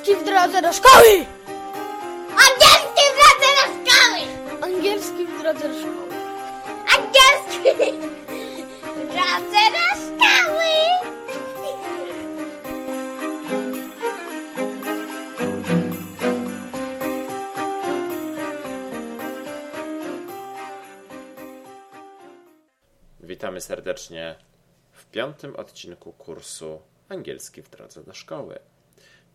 Angielski w drodze do szkoły! Angielski w drodze do szkoły! Angielski w drodze do szkoły. Angielski w drodze do szkoły! Witamy serdecznie w piątym odcinku kursu Angielski w drodze do szkoły.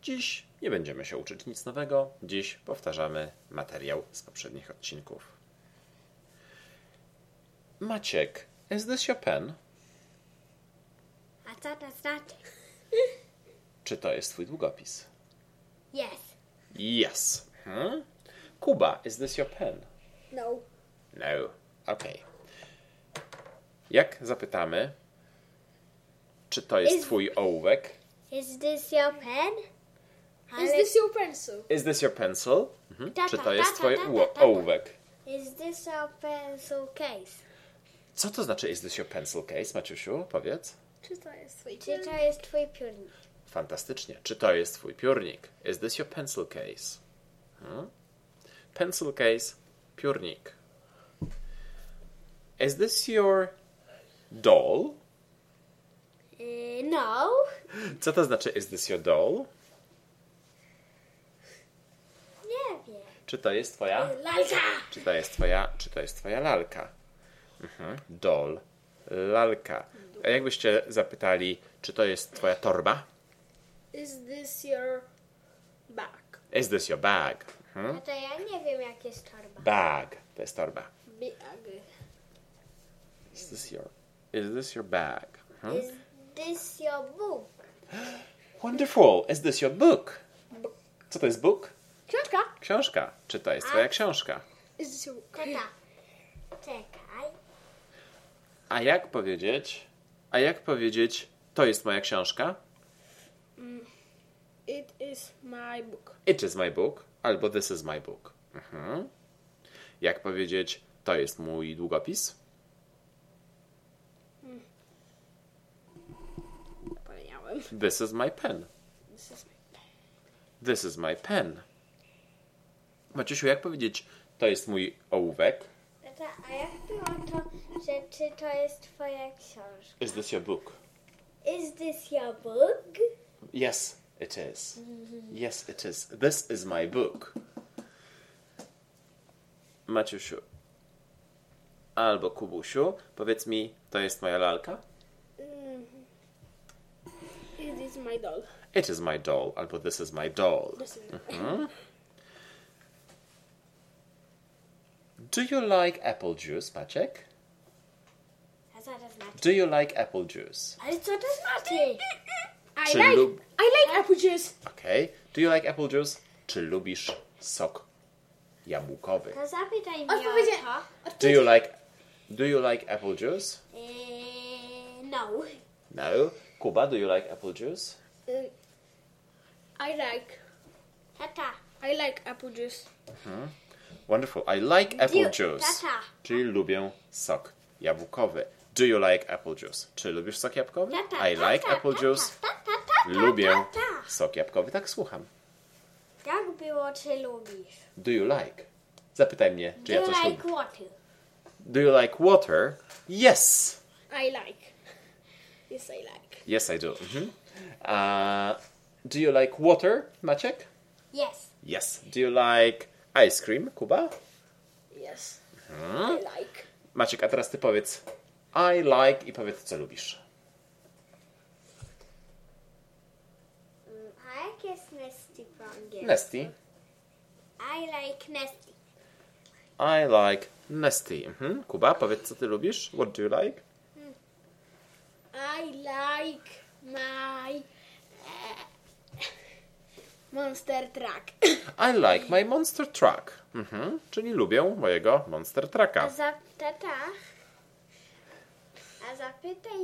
Dziś nie będziemy się uczyć nic nowego, dziś powtarzamy materiał z poprzednich odcinków. Maciek, is this your pen? A co to znaczy? Czy to jest twój długopis? Yes. Yes. Hmm? Kuba, is this your pen? No. No. Okay. Jak zapytamy, czy to jest Is- twój ołówek? Is this your pen? Is this your pencil? Is this your pencil? Mhm. Ta, Czy to jest ta, twoje ta, ta, uło- ta. ołówek? Is this your pencil case? Co to znaczy is this your pencil case, Maciusiu? Powiedz. Czy to jest twój Czy to jest twój piórnik? Fantastycznie. Czy to jest twój piórnik? Is this your pencil case? Hmm? Pencil case, piórnik. Is this your doll? Yy, no. Co to znaczy is this your doll? Nie wiem. Czy to jest twoja? Lalka! Czy to jest twoja, czy to jest twoja lalka? Mhm. Doll, lalka. A jakbyście zapytali, czy to jest twoja torba? Is this your bag? Is this your bag? Mhm. No to ja nie wiem, jak jest torba. Bag. To jest torba. Bag. Is this your, is this your bag? Mhm. Is this your book? Wonderful. Is this your book? Co to jest book? Książka? Książka. Czy to jest twoja książka? Kota. Czekaj. A jak powiedzieć? A jak powiedzieć, to jest moja książka? It is my book. It is my book. Albo this is my book. Mhm. Jak powiedzieć, to jest mój długopis? Powiedziałem. This is my pen. This is my This is my pen. Maciusiu, jak powiedzieć, to jest mój ołówek? A jak było to, że czy to jest twoja książka? Is this your book? Is this your book? Yes, it is. Yes, it is. This is my book. Maciusiu albo Kubusiu, powiedz mi, to jest moja lalka? It is my doll. It is my doll, albo this is my doll. Is Do you like apple juice, Maciek? A co to znaczy? Do you like apple juice? Ale co to znaczy? I Czy like lub- I like apple juice. Okay. Do you like apple juice? Czy lubisz sok jabłkowy? To zapytaj mnie Odpowiedzie- o to. Do you like Do you like apple juice? Eee, no. No. Kuba, do you like apple juice? I like Tata. I like apple juice. Mhm. Wonderful. I like apple juice. tata. Czyli lubię sok jabłkowy. Do you like apple juice? Czy lubisz sok jabłkowy? Tata, I like tata, apple juice. Lubię sok jabłkowy. Tak, słucham. Jak było, czy lubisz? Do you like? Zapytaj mnie, czy Do ja you coś like lubię. water? Do you like water? Yes. I like. Yes, I like. Yes, I do. Mhm. Uh, do you like water, Maciek? Yes. Yes. Do you like ice cream, Kuba? Yes. Hmm? I like. Maciek, a teraz ty powiedz I like i powiedz, co lubisz. Mm, A jak jest po angielsku? Nesty. I like nesty. I like Nesty. Mhm. Kuba, powiedz, co ty lubisz. What do you like? I like my monster truck. I like my monster truck. Mhm. Czyli lubię mojego monster A trucka. za, tata, a zapytaj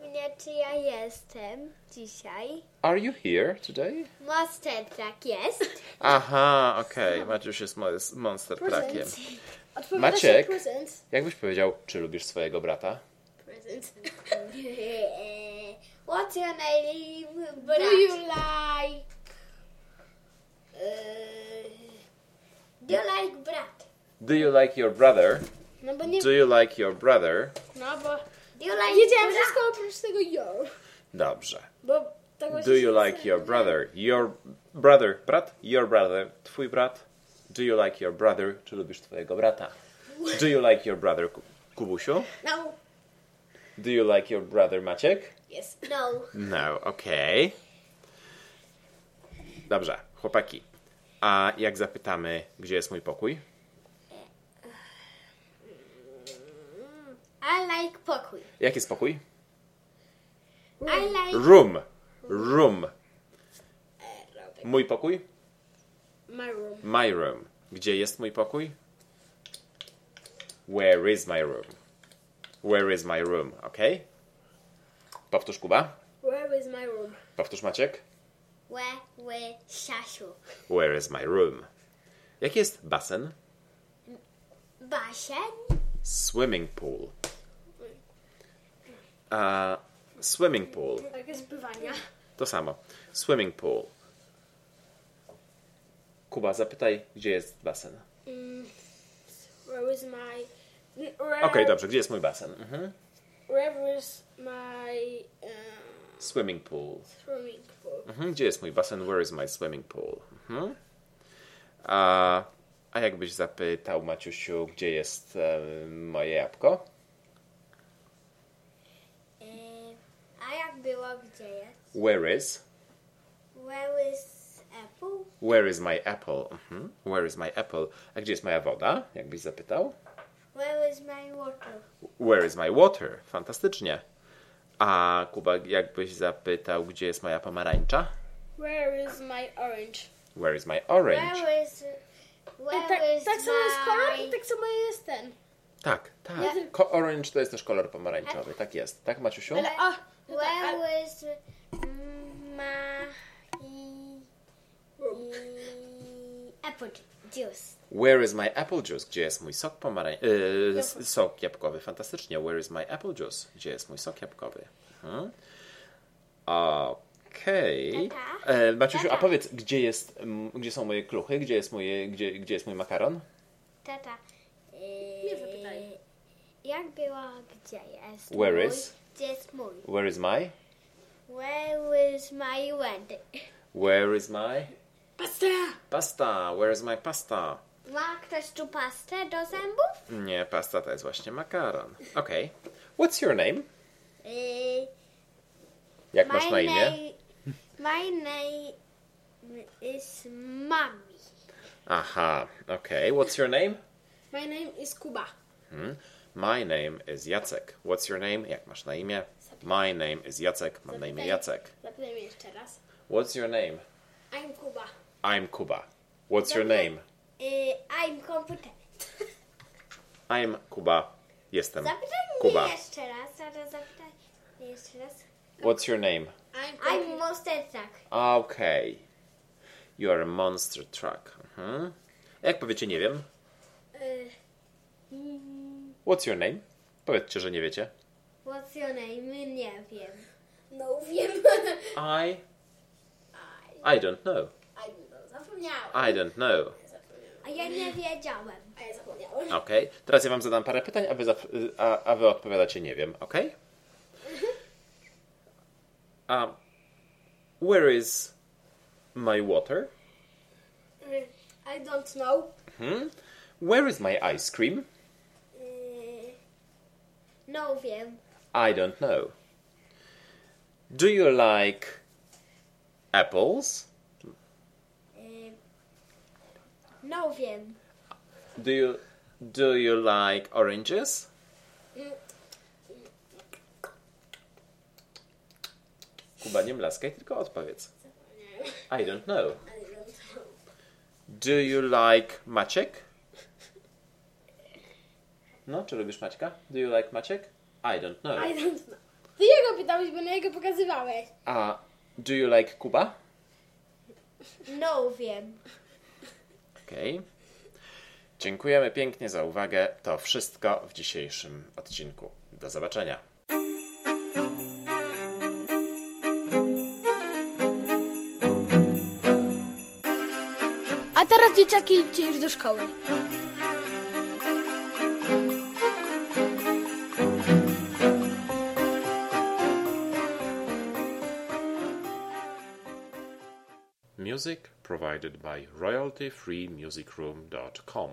mnie, czy ja jestem dzisiaj. Are you here today? Monster truck jest. Aha, okej. Maciuś jest mo- z monster truckiem. Present. Odpowiada Maciek? się present. Jakbyś powiedział, czy lubisz swojego brata? Present. What's your name, Do you like Yy, do you like brat? Do you like your brother? No bo nie... Do you like your brother? No bo... Do you like Wiedziałem brat? wszystko oprócz tego your. Dobrze. Bo tak tego Do you like your brother? Your brother. Brat? Your brother. Twój brat? Do you like your brother? Czy lubisz twojego brata? Do you like your brother, Kubusiu? No. Do you like your brother, Maciek? Yes. No. No, okej. Okay. Dobrze chłopaki. A jak zapytamy, gdzie jest mój pokój? I like pokój. Jaki jest pokój? I like Room. Room. Mój pokój? My room. My room. Gdzie jest mój pokój? Where is my room? Where is my room? Ok? Powtórz Kuba. Where is my room? Powtórz Maciek. Where with Shashu. Where is my room? Jaki jest basen? Basen. Swimming pool. A swimming pool. Tak jest bywania. To samo. Swimming pool. Kuba, zapytaj, gdzie jest basen. Where is my... Where, Okej, dobrze, gdzie jest mój basen? Mhm. Where is my um, Swimming pool. swimming pool? Mhm. Gdzie jest mój basen? Where is my swimming pool? Mhm. A, a jakbyś zapytał, Maciusiu, gdzie jest e, moje jabłko? Y, a jak było, gdzie jest? Where is? Where is apple? Where is my apple? Mhm. Where is my apple? A gdzie jest moja woda? Jakbyś zapytał? Where is my water? Where is my water? Fantastycznie. A Kuba, jakbyś zapytał, gdzie jest moja pomarańcza? Where is my orange? Where is my orange? Where is where tak, is tak samo jest kolor i tak samo jest ten. Tak, tak. Ko- orange to jest też kolor pomarańczowy. Tak jest. Tak, Maciusiu? Ale a, no tak, ale, Where is my apple juice? Where is my apple juice? Gdzie jest mój sok pomarańczowy? Yy, s- sok jabłkowy. Fantastycznie. Where is my apple juice? Gdzie jest mój sok jabłkowy? Mhm. Okej. Tata? E, Maciusiu, a powiedz, gdzie, jest, m, gdzie są moje kluchy? Gdzie jest, moje, gdzie, gdzie jest mój makaron? Tata. y, Nie zapytaj. Jak było, gdzie jest Where mój? is? Gdzie jest mój? Where is my? Where is my wendy? Where is my? Pasta! Pasta. Where is my pasta? Ma ktoś tu pastę do zębów? Nie, pasta to jest właśnie makaron. Okej. What's your name? Y, Jak masz na imię? my name is Mommy. Aha, okej. What's your name? My name is Kuba. Hmm. My name is Jacek. What's your name? Jak masz na imię? My name is Jacek. Mam na imię Jacek. Zapytaj mnie jeszcze raz. What's your name? I'm Kuba. I'm Kuba. What's your name? Y, I'm komputer. I'm Kuba. Jestem Zapytaj Kuba. mnie jeszcze raz, zaraz zapytaj mnie jeszcze raz. What's your name? I'm I'm Monster Truck. Okay. You are a monster truck. Mhm. Jak powiecie, nie wiem. Y, What's your name? Powiedzcie, że nie wiecie. What's your name? Nie wiem. no wiem. I... I don't know. I zapomniałem. I don't know. A ja nie wiedziałem. A ja zapomniałem. Okej. Teraz ja wam zadam parę pytań, a wy, zap- a, a wy odpowiadacie nie wiem. Okej? Um, where is my water? Y, I don't know. Hmm? Where is my ice cream? Y, no wiem. I don't know. Do you like apples? Y, no wiem. Do you do you like oranges? Kuba, nie mlaskaj, tylko odpowiedz. I don't know. I don't know. Do you like Maciek? No, czy lubisz Maćka? Do you like Maciek? I don't know. I don't know. Ty jego pytałeś, bo na jego pokazywałeś. A do you like Kuba? No wiem. Okej. Dziękujemy pięknie za uwagę. To wszystko w dzisiejszym odcinku. Do zobaczenia. A teraz dzieciaki idźcie już do szkoły. Music provided by royaltyfreemusicroom.com.